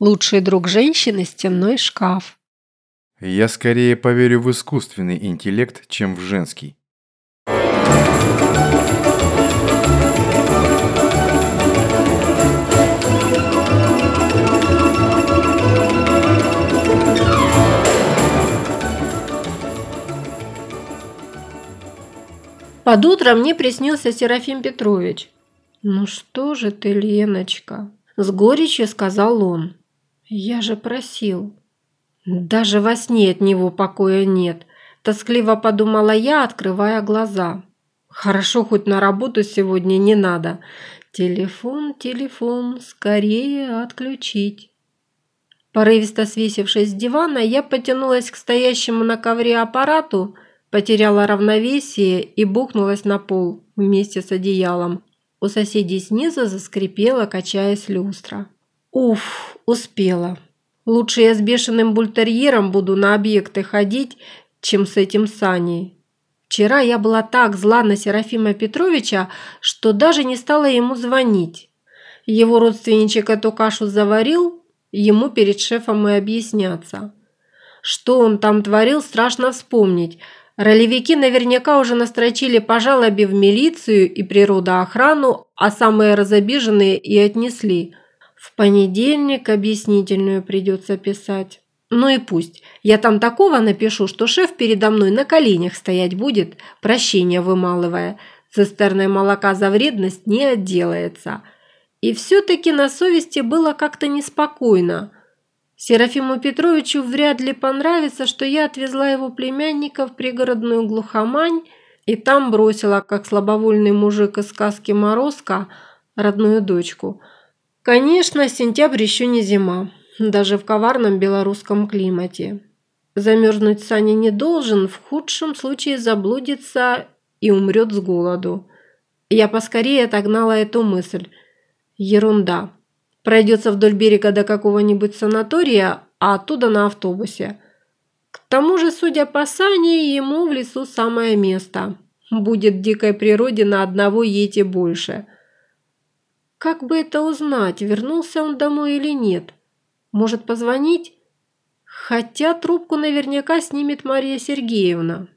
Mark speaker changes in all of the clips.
Speaker 1: Лучший друг женщины – стенной шкаф.
Speaker 2: Я скорее поверю в искусственный интеллект, чем в женский.
Speaker 1: Под утро мне приснился Серафим Петрович. «Ну что же ты, Леночка?» – с горечью сказал он. «Я же просил». Даже во сне от него покоя нет. Тоскливо подумала я, открывая глаза. Хорошо, хоть на работу сегодня не надо. Телефон, телефон, скорее отключить. Порывисто свесившись с дивана, я потянулась к стоящему на ковре аппарату – Потеряла равновесие и бухнулась на пол вместе с одеялом. У соседей снизу заскрипела, качаясь люстра. Уф, успела. Лучше я с бешеным бультерьером буду на объекты ходить, чем с этим Саней. Вчера я была так зла на Серафима Петровича, что даже не стала ему звонить. Его родственничек эту кашу заварил, ему перед шефом и объясняться. Что он там творил, страшно вспомнить – Ролевики наверняка уже настрочили по жалобе в милицию и природоохрану, а самые разобиженные и отнесли. В понедельник объяснительную придется писать. Ну и пусть. Я там такого напишу, что шеф передо мной на коленях стоять будет, прощения вымалывая. Цистерной молока за вредность не отделается. И все-таки на совести было как-то неспокойно. Серафиму Петровичу вряд ли понравится, что я отвезла его племянника в пригородную глухомань и там бросила, как слабовольный мужик из сказки «Морозко», родную дочку. Конечно, сентябрь еще не зима, даже в коварном белорусском климате. Замерзнуть Саня не должен, в худшем случае заблудится и умрет с голоду. Я поскорее отогнала эту мысль. Ерунда. Пройдется вдоль берега до какого-нибудь санатория, а оттуда на автобусе. К тому же, судя по Сане, ему в лесу самое место. Будет дикой природе на одного ети больше. Как бы это узнать, вернулся он домой или нет? Может позвонить? Хотя трубку наверняка снимет Мария Сергеевна.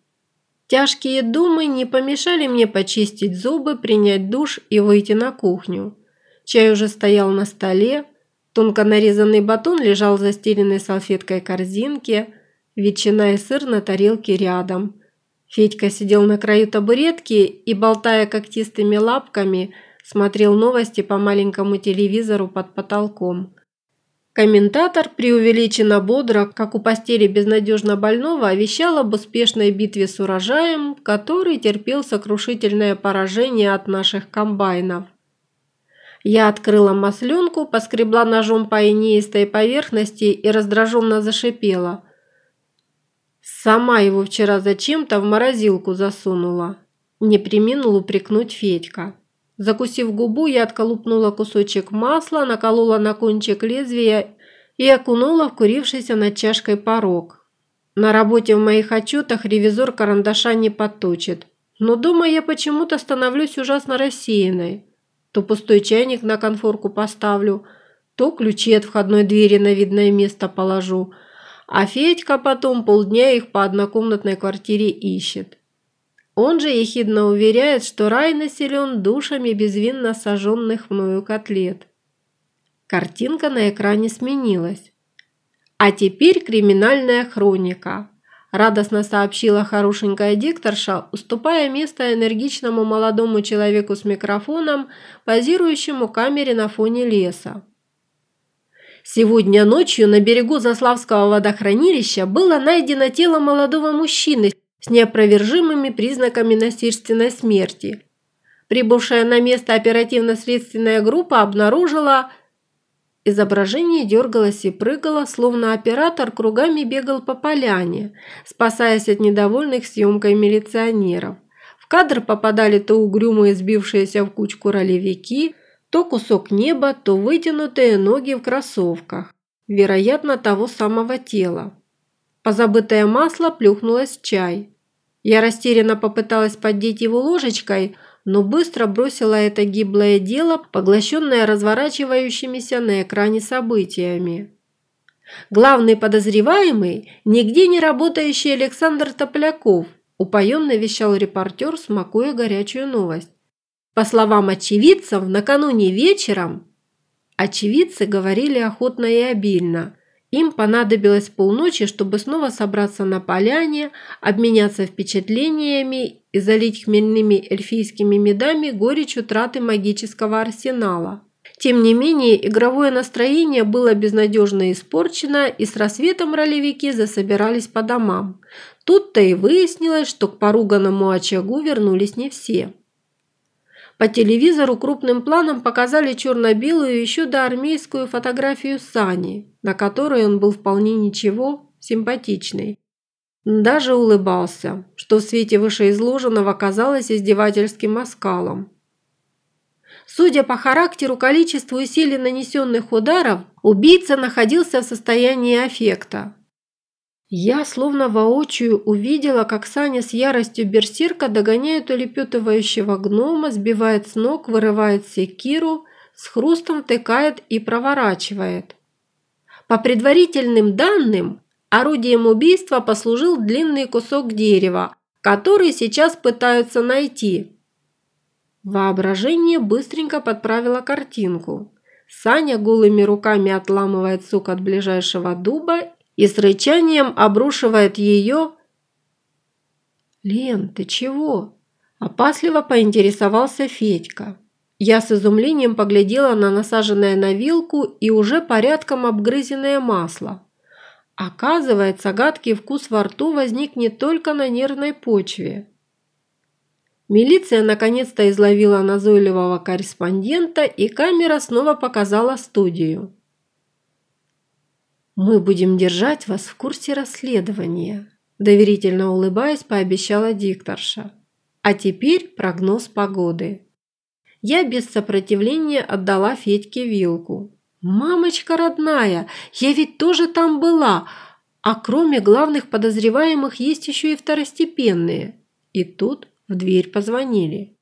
Speaker 1: Тяжкие думы не помешали мне почистить зубы, принять душ и выйти на кухню. Чай уже стоял на столе, тонко нарезанный батон лежал в застеленной салфеткой корзинке, ветчина и сыр на тарелке рядом. Федька сидел на краю табуретки и, болтая когтистыми лапками, смотрел новости по маленькому телевизору под потолком. Комментатор преувеличенно бодро, как у постели безнадежно больного, вещал об успешной битве с урожаем, который терпел сокрушительное поражение от наших комбайнов. Я открыла масленку, поскребла ножом по инеистой поверхности и раздраженно зашипела. Сама его вчера зачем-то в морозилку засунула. Не приминул упрекнуть Федька. Закусив губу, я отколупнула кусочек масла, наколола на кончик лезвия и окунула в курившийся над чашкой порог. На работе в моих отчетах ревизор карандаша не подточит. Но дома я почему-то становлюсь ужасно рассеянной. То пустой чайник на конфорку поставлю, то ключи от входной двери на видное место положу, а Федька потом полдня их по однокомнатной квартире ищет. Он же ехидно уверяет, что рай населен душами безвинно сожженных мною котлет. Картинка на экране сменилась. А теперь криминальная хроника радостно сообщила хорошенькая дикторша, уступая место энергичному молодому человеку с микрофоном, позирующему камере на фоне леса. Сегодня ночью на берегу Заславского водохранилища было найдено тело молодого мужчины с неопровержимыми признаками насильственной смерти. Прибывшая на место оперативно-следственная группа обнаружила Изображение дергалось и прыгало, словно оператор кругами бегал по поляне, спасаясь от недовольных съемкой милиционеров. В кадр попадали то угрюмые сбившиеся в кучку ролевики, то кусок неба, то вытянутые ноги в кроссовках, вероятно, того самого тела. Позабытое масло плюхнулось в чай. Я растерянно попыталась поддеть его ложечкой, но быстро бросила это гиблое дело, поглощенное разворачивающимися на экране событиями. Главный подозреваемый – нигде не работающий Александр Топляков, упоенно вещал репортер, смакуя горячую новость. По словам очевидцев, накануне вечером очевидцы говорили охотно и обильно. Им понадобилось полночи, чтобы снова собраться на поляне, обменяться впечатлениями и залить хмельными эльфийскими медами горечь утраты магического арсенала. Тем не менее, игровое настроение было безнадежно испорчено, и с рассветом ролевики засобирались по домам. Тут-то и выяснилось, что к поруганному очагу вернулись не все. По телевизору крупным планом показали черно-белую еще до армейскую фотографию Сани, на которой он был вполне ничего, симпатичный. Даже улыбался, что в свете вышеизложенного казалось издевательским оскалом. Судя по характеру, количеству и силе нанесенных ударов, убийца находился в состоянии аффекта. Я словно воочию увидела, как Саня с яростью берсерка догоняет улепетывающего гнома, сбивает с ног, вырывает секиру, с хрустом втыкает и проворачивает. По предварительным данным, орудием убийства послужил длинный кусок дерева, который сейчас пытаются найти. Воображение быстренько подправило картинку. Саня голыми руками отламывает сук от ближайшего дуба и с рычанием обрушивает ее... «Лен, ты чего?» – опасливо поинтересовался Федька. Я с изумлением поглядела на насаженное на вилку и уже порядком обгрызенное масло. Оказывается, гадкий вкус во рту возник не только на нервной почве. Милиция наконец-то изловила назойливого корреспондента, и камера снова показала студию. «Мы будем держать вас в курсе расследования», – доверительно улыбаясь, пообещала дикторша. «А теперь прогноз погоды». Я без сопротивления отдала Федьке вилку. «Мамочка родная, я ведь тоже там была, а кроме главных подозреваемых есть еще и второстепенные». И тут в дверь позвонили.